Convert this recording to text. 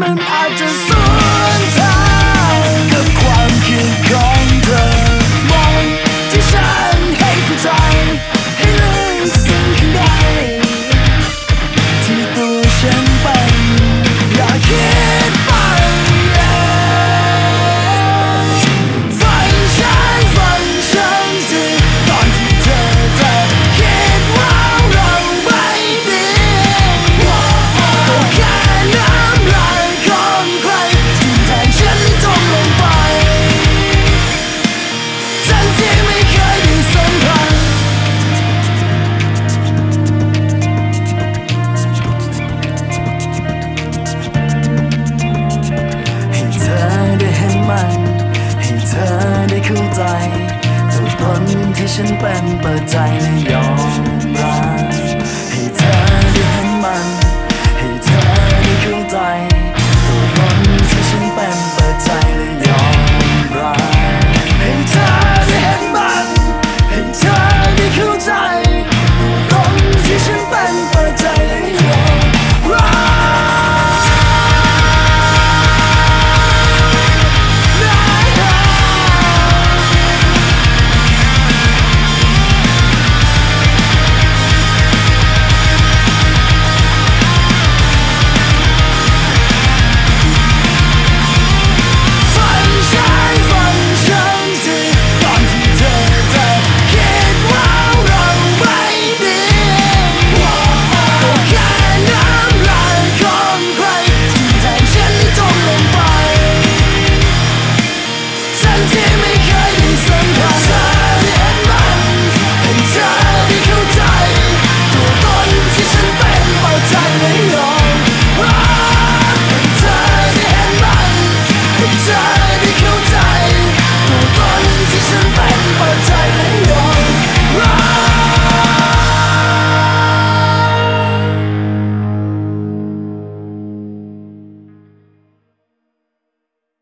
women. ้าใจสุดคนที่ฉันเป็นเปิดใจยอมรับ